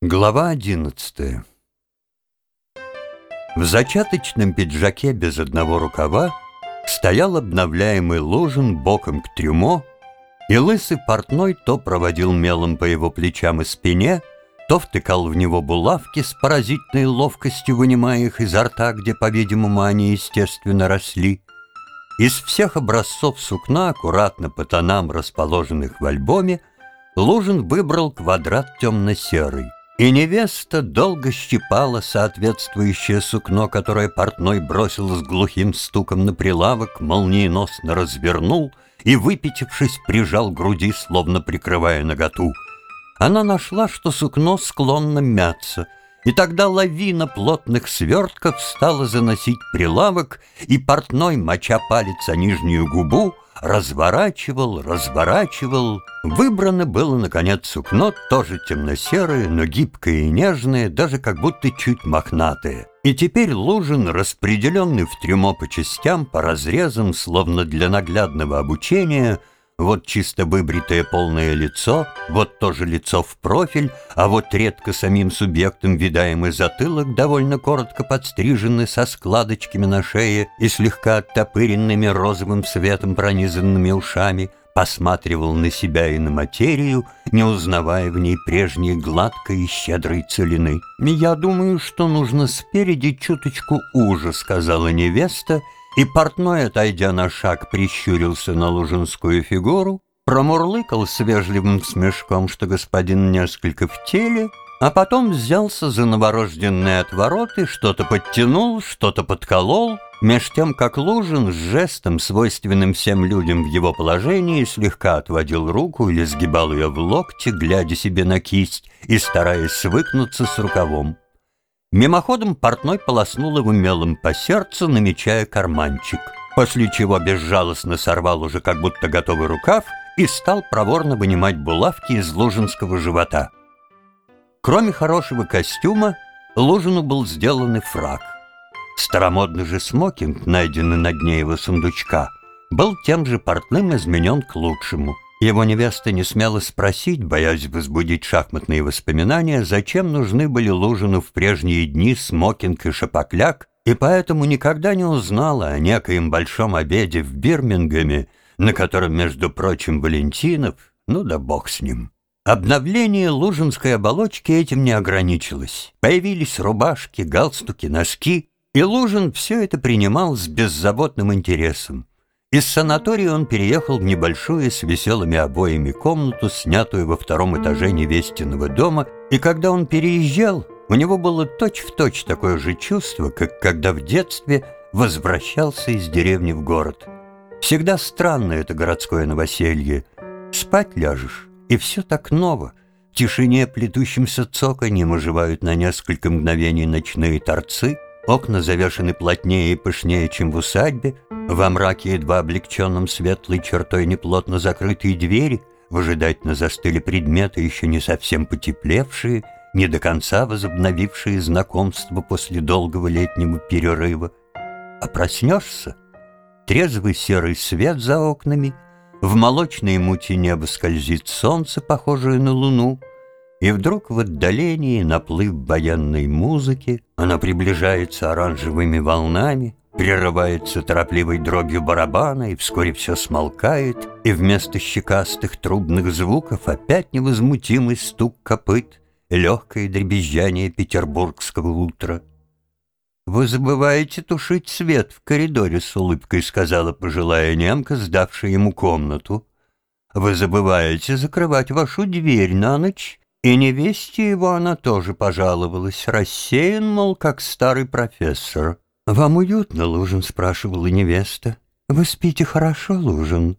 Глава одиннадцатая В зачаточном пиджаке без одного рукава стоял обновляемый Лужин боком к трюмо, и лысый портной то проводил мелом по его плечам и спине, то втыкал в него булавки с поразительной ловкостью, вынимая их изо рта, где, по-видимому, они естественно росли. Из всех образцов сукна, аккуратно по тонам, расположенных в альбоме, Лужин выбрал квадрат темно-серый. И невеста долго щипала соответствующее сукно, которое портной бросил с глухим стуком на прилавок, молниеносно развернул и, выпятившись, прижал груди, словно прикрывая наготу. Она нашла, что сукно склонно мяться, и тогда лавина плотных свертков стала заносить прилавок, и портной, моча палец о нижнюю губу, разворачивал, разворачивал. Выбрано было, наконец, сукно, тоже темно-серое, но гибкое и нежное, даже как будто чуть мохнатое. И теперь Лужин, распределенный в трюмо по частям, по разрезам, словно для наглядного обучения, вот чисто выбритое полное лицо, вот тоже лицо в профиль, а вот редко самим субъектом видаемый затылок, довольно коротко подстриженный, со складочками на шее и слегка оттопыренными розовым светом пронизанными ушами, посматривал на себя и на материю, не узнавая в ней прежней гладкой и щедрой целины. «Я думаю, что нужно спереди чуточку уже», — сказала невеста, — и портной, отойдя на шаг, прищурился на лужинскую фигуру, промурлыкал с вежливым смешком, что господин несколько в теле, а потом взялся за новорожденные отвороты, что-то подтянул, что-то подколол, меж тем, как Лужин с жестом, свойственным всем людям в его положении, слегка отводил руку или сгибал ее в локте, глядя себе на кисть и стараясь свыкнуться с рукавом. Мимоходом портной полоснул его мелом по сердцу, намечая карманчик, после чего безжалостно сорвал уже как будто готовый рукав и стал проворно вынимать булавки из лужинского живота. Кроме хорошего костюма, Лужину был сделан и фраг. Старомодный же смокинг, найденный на дне его сундучка, был тем же портным изменен к лучшему — его невеста не смела спросить, боясь возбудить шахматные воспоминания, зачем нужны были Лужину в прежние дни смокинг и шапокляк, и поэтому никогда не узнала о некоем большом обеде в Бирмингеме, на котором, между прочим, Валентинов, ну да бог с ним. Обновление лужинской оболочки этим не ограничилось. Появились рубашки, галстуки, носки, и Лужин все это принимал с беззаботным интересом. Из санатория он переехал в небольшую с веселыми обоями комнату, снятую во втором этаже невестиного дома, и когда он переезжал, у него было точь-в-точь точь такое же чувство, как когда в детстве возвращался из деревни в город. Всегда странно это городское новоселье. Спать ляжешь, и все так ново. В тишине плетущимся цоканьем оживают на несколько мгновений ночные торцы, окна завешены плотнее и пышнее, чем в усадьбе, во мраке едва облегченном светлой чертой неплотно закрытые двери выжидательно застыли предметы, еще не совсем потеплевшие, не до конца возобновившие знакомство после долгого летнего перерыва. А проснешься, трезвый серый свет за окнами, в молочной мути неба скользит солнце, похожее на луну, и вдруг в отдалении наплыв баянной музыки, она приближается оранжевыми волнами, прерывается торопливой дробью барабана, и вскоре все смолкает, и вместо щекастых трубных звуков опять невозмутимый стук копыт, легкое дребезжание петербургского утра. «Вы забываете тушить свет в коридоре», — с улыбкой сказала пожилая немка, сдавшая ему комнату. «Вы забываете закрывать вашу дверь на ночь?» И невесте его она тоже пожаловалась, рассеян, мол, как старый профессор. «Вам уютно, Лужин?» — спрашивала невеста. «Вы спите хорошо, Лужин?»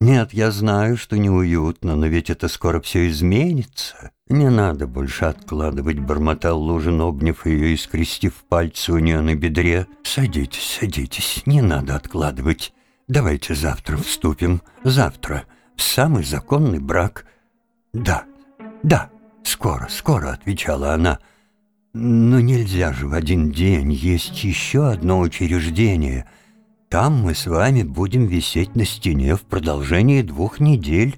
«Нет, я знаю, что неуютно, но ведь это скоро все изменится. Не надо больше откладывать», — бормотал Лужин, обняв ее и скрестив пальцы у нее на бедре. «Садитесь, садитесь, не надо откладывать. Давайте завтра вступим. Завтра. В самый законный брак. Да, да, скоро, скоро», — отвечала она. Но нельзя же в один день есть еще одно учреждение. Там мы с вами будем висеть на стене в продолжении двух недель,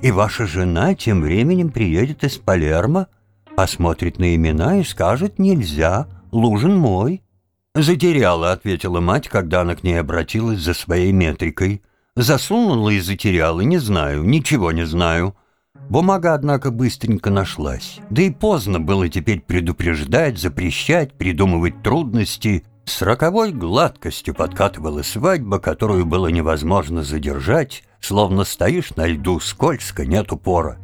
и ваша жена тем временем приедет из Палермо, посмотрит на имена и скажет «нельзя, Лужин мой». «Затеряла», — ответила мать, когда она к ней обратилась за своей метрикой. «Засунула и затеряла, не знаю, ничего не знаю». Бумага, однако, быстренько нашлась. Да и поздно было теперь предупреждать, запрещать, придумывать трудности. С роковой гладкостью подкатывала свадьба, которую было невозможно задержать, словно стоишь на льду скользко, нет упора.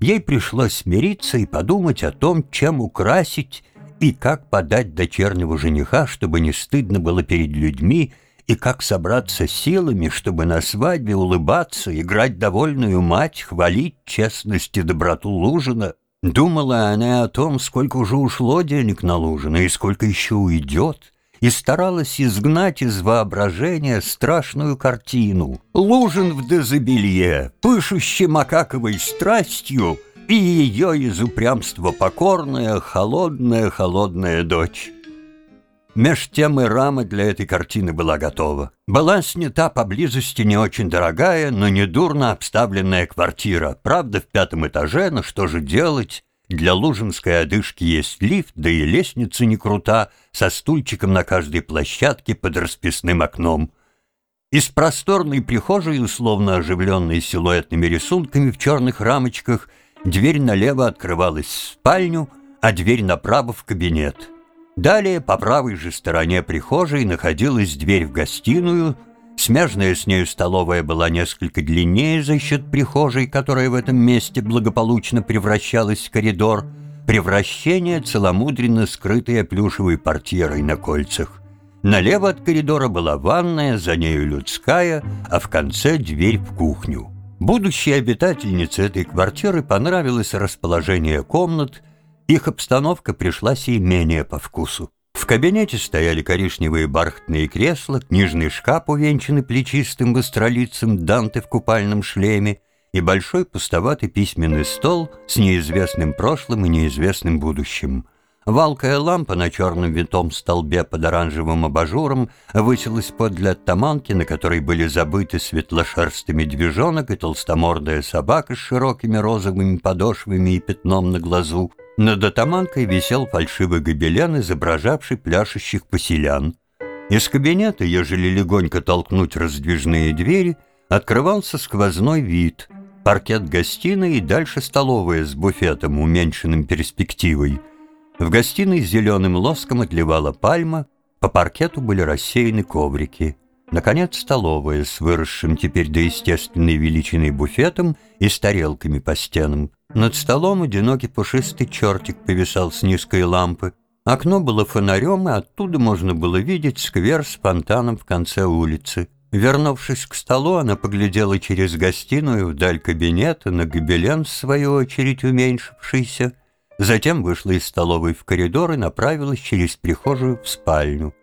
Ей пришлось смириться и подумать о том, чем украсить и как подать дочернего жениха, чтобы не стыдно было перед людьми, и как собраться силами, чтобы на свадьбе улыбаться, играть довольную мать, хвалить честность и доброту Лужина. Думала она о том, сколько уже ушло денег на Лужина и сколько еще уйдет, и старалась изгнать из воображения страшную картину. Лужин в дезобелье, пышущий макаковой страстью, и ее из упрямства покорная, холодная, холодная дочь. Меж тем и рама для этой картины была готова. Была снята поблизости не очень дорогая, но недурно обставленная квартира. Правда, в пятом этаже, но что же делать? Для лужинской одышки есть лифт, да и лестница не крута, со стульчиком на каждой площадке под расписным окном. Из просторной прихожей, условно оживленной силуэтными рисунками в черных рамочках, дверь налево открывалась в спальню, а дверь направо в кабинет. Далее по правой же стороне прихожей находилась дверь в гостиную. Смежная с нею столовая была несколько длиннее за счет прихожей, которая в этом месте благополучно превращалась в коридор. Превращение целомудренно скрытое плюшевой портьерой на кольцах. Налево от коридора была ванная, за нею людская, а в конце дверь в кухню. Будущей обитательнице этой квартиры понравилось расположение комнат – их обстановка пришлась ей менее по вкусу. В кабинете стояли коричневые бархатные кресла, книжный шкаф, увенчанный плечистым быстролицем Данте в купальном шлеме, и большой пустоватый письменный стол с неизвестным прошлым и неизвестным будущим. Валкая лампа на черном витом столбе под оранжевым абажуром высилась подле оттаманки, на которой были забыты светлошерстый движонок и толстомордая собака с широкими розовыми подошвами и пятном на глазу. Над атаманкой висел фальшивый гобелен, изображавший пляшущих поселян. Из кабинета, ежели легонько толкнуть раздвижные двери, открывался сквозной вид, паркет гостиной и дальше столовая с буфетом, уменьшенным перспективой. В гостиной зеленым лоском отливала пальма, по паркету были рассеяны коврики. Наконец, столовая с выросшим теперь до естественной величины буфетом и с тарелками по стенам. Над столом одинокий пушистый чертик повисал с низкой лампы. Окно было фонарем, и оттуда можно было видеть сквер с фонтаном в конце улицы. Вернувшись к столу, она поглядела через гостиную вдаль кабинета на гобелен, в свою очередь уменьшившийся. Затем вышла из столовой в коридор и направилась через прихожую в спальню.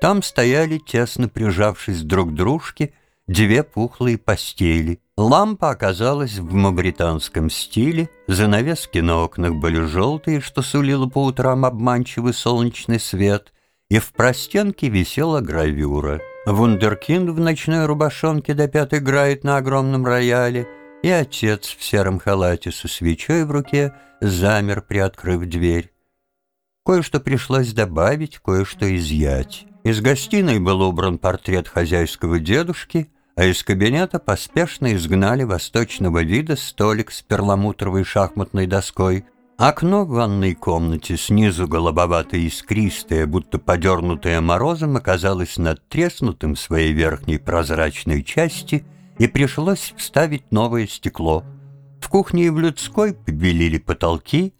Там стояли, тесно прижавшись друг к дружке, две пухлые постели. Лампа оказалась в мавританском стиле, занавески на окнах были желтые, что сулило по утрам обманчивый солнечный свет, и в простенке висела гравюра. Вундеркинд в ночной рубашонке до пят играет на огромном рояле, и отец в сером халате со свечой в руке замер, приоткрыв дверь. Кое-что пришлось добавить, кое-что изъять. Из гостиной был убран портрет хозяйского дедушки — а из кабинета поспешно изгнали восточного вида столик с перламутровой шахматной доской. Окно в ванной комнате снизу голубоватое искристое, будто подернутое морозом, оказалось надтреснутым в своей верхней прозрачной части, и пришлось вставить новое стекло. В кухне и в людской побелили потолки,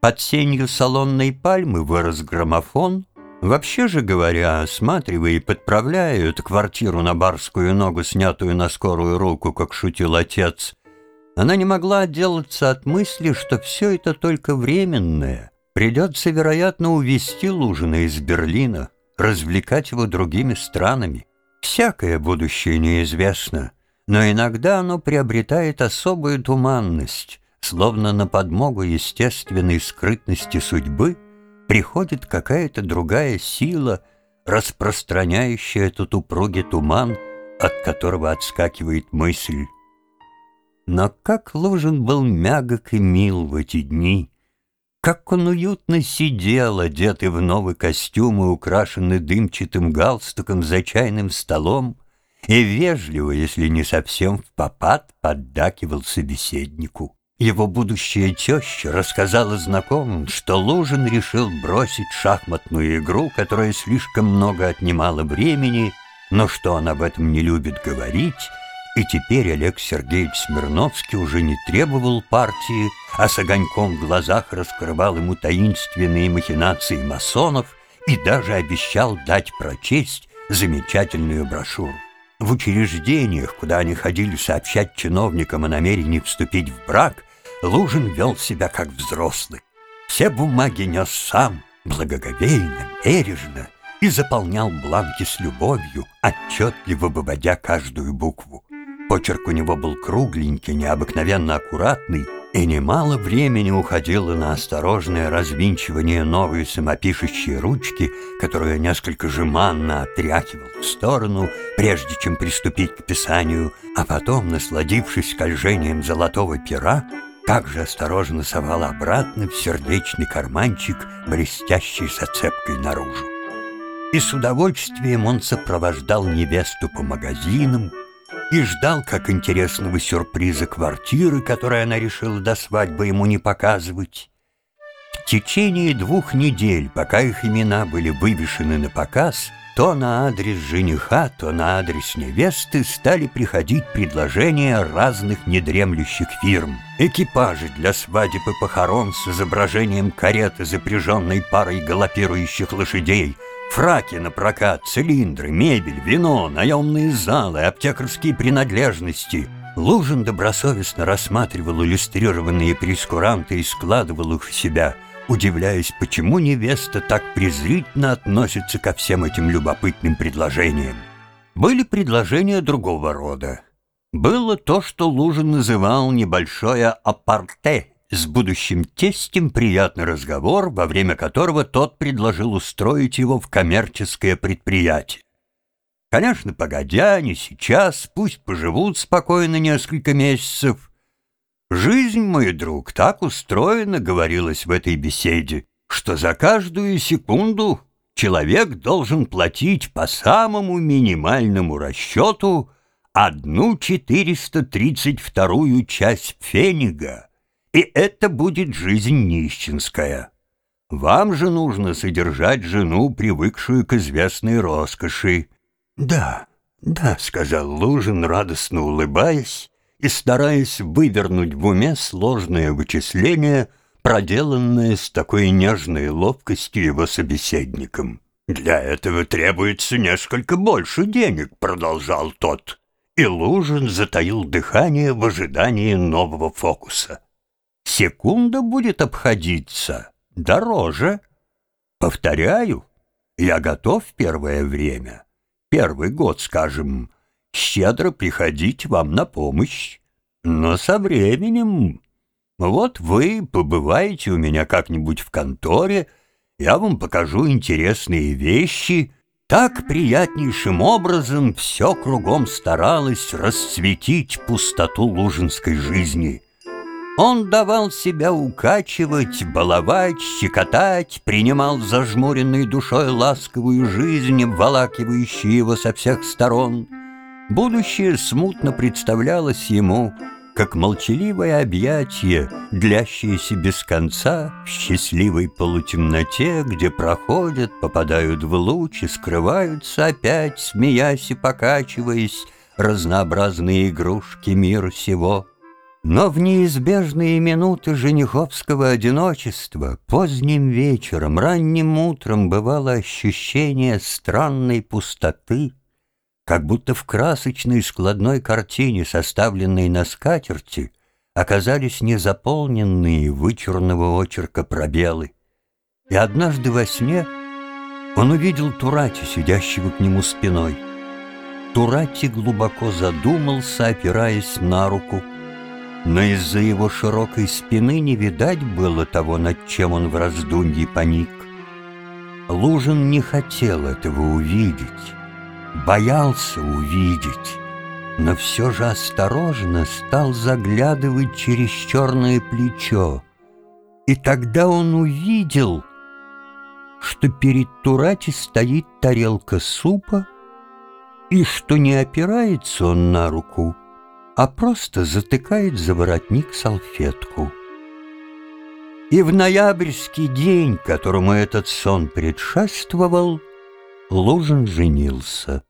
под сенью салонной пальмы вырос граммофон — Вообще же говоря, осматривая и подправляя эту квартиру на барскую ногу, снятую на скорую руку, как шутил отец, она не могла отделаться от мысли, что все это только временное. Придется, вероятно, увезти Лужина из Берлина, развлекать его другими странами. Всякое будущее неизвестно, но иногда оно приобретает особую туманность, словно на подмогу естественной скрытности судьбы — приходит какая-то другая сила, распространяющая этот упругий туман, от которого отскакивает мысль. Но как Лужин был мягок и мил в эти дни, Как он уютно сидел, одетый в новый костюм и украшенный дымчатым галстуком за чайным столом, и вежливо, если не совсем в попад, поддакивал собеседнику. Его будущая теща рассказала знакомым, что Лужин решил бросить шахматную игру, которая слишком много отнимала времени, но что он об этом не любит говорить, и теперь Олег Сергеевич Смирновский уже не требовал партии, а с огоньком в глазах раскрывал ему таинственные махинации масонов и даже обещал дать прочесть замечательную брошюру. В учреждениях, куда они ходили сообщать чиновникам о намерении вступить в брак, Лужин вел себя как взрослый. Все бумаги нес сам, благоговейно, бережно, и заполнял бланки с любовью, отчетливо выводя каждую букву. Почерк у него был кругленький, необыкновенно аккуратный, и немало времени уходило на осторожное развинчивание новой самопишущей ручки, которую несколько жеманно отряхивал в сторону, прежде чем приступить к писанию, а потом, насладившись скольжением золотого пера, также осторожно совал обратно в сердечный карманчик, блестящий зацепкой наружу. И с удовольствием он сопровождал невесту по магазинам и ждал, как интересного сюрприза квартиры, которую она решила до свадьбы ему не показывать. В течение двух недель, пока их имена были вывешены на показ, то на адрес жениха, то на адрес невесты стали приходить предложения разных недремлющих фирм. Экипажи для свадеб и похорон с изображением кареты, запряженной парой галопирующих лошадей, фраки на прокат, цилиндры, мебель, вино, наемные залы, аптекарские принадлежности. Лужин добросовестно рассматривал иллюстрированные прескуранты и складывал их в себя – удивляясь, почему невеста так презрительно относится ко всем этим любопытным предложениям. Были предложения другого рода. Было то, что Лужин называл небольшое апарте, с будущим тестем приятный разговор, во время которого тот предложил устроить его в коммерческое предприятие. Конечно, погодя, не сейчас, пусть поживут спокойно несколько месяцев, «Жизнь, мой друг, так устроена, — говорилось в этой беседе, — что за каждую секунду человек должен платить по самому минимальному расчету одну четыреста тридцать вторую часть фенига, и это будет жизнь нищенская. Вам же нужно содержать жену, привыкшую к известной роскоши». «Да, да», — сказал Лужин, радостно улыбаясь, и стараясь вывернуть в уме сложное вычисление, проделанное с такой нежной ловкостью его собеседником. «Для этого требуется несколько больше денег», — продолжал тот. И Лужин затаил дыхание в ожидании нового фокуса. «Секунда будет обходиться дороже. Повторяю, я готов первое время, первый год, скажем, щедро приходить вам на помощь. Но со временем... Вот вы побываете у меня как-нибудь в конторе, я вам покажу интересные вещи. Так приятнейшим образом все кругом старалось расцветить пустоту лужинской жизни. Он давал себя укачивать, баловать, щекотать, принимал зажмуренной душой ласковую жизнь, обволакивающую его со всех сторон — Будущее смутно представлялось ему, как молчаливое объятие, длящееся без конца в счастливой полутемноте, где проходят, попадают в луч и скрываются опять, смеясь и покачиваясь, разнообразные игрушки мира сего. Но в неизбежные минуты жениховского одиночества поздним вечером, ранним утром бывало ощущение странной пустоты, как будто в красочной складной картине, составленной на скатерти, оказались незаполненные вычурного очерка пробелы. И однажды во сне он увидел Турати, сидящего к нему спиной. Турати глубоко задумался, опираясь на руку, но из-за его широкой спины не видать было того, над чем он в раздумье поник. Лужин не хотел этого увидеть боялся увидеть, но все же осторожно стал заглядывать через черное плечо. И тогда он увидел, что перед Турати стоит тарелка супа, и что не опирается он на руку, а просто затыкает за воротник салфетку. И в ноябрьский день, которому этот сон предшествовал, Лужин женился.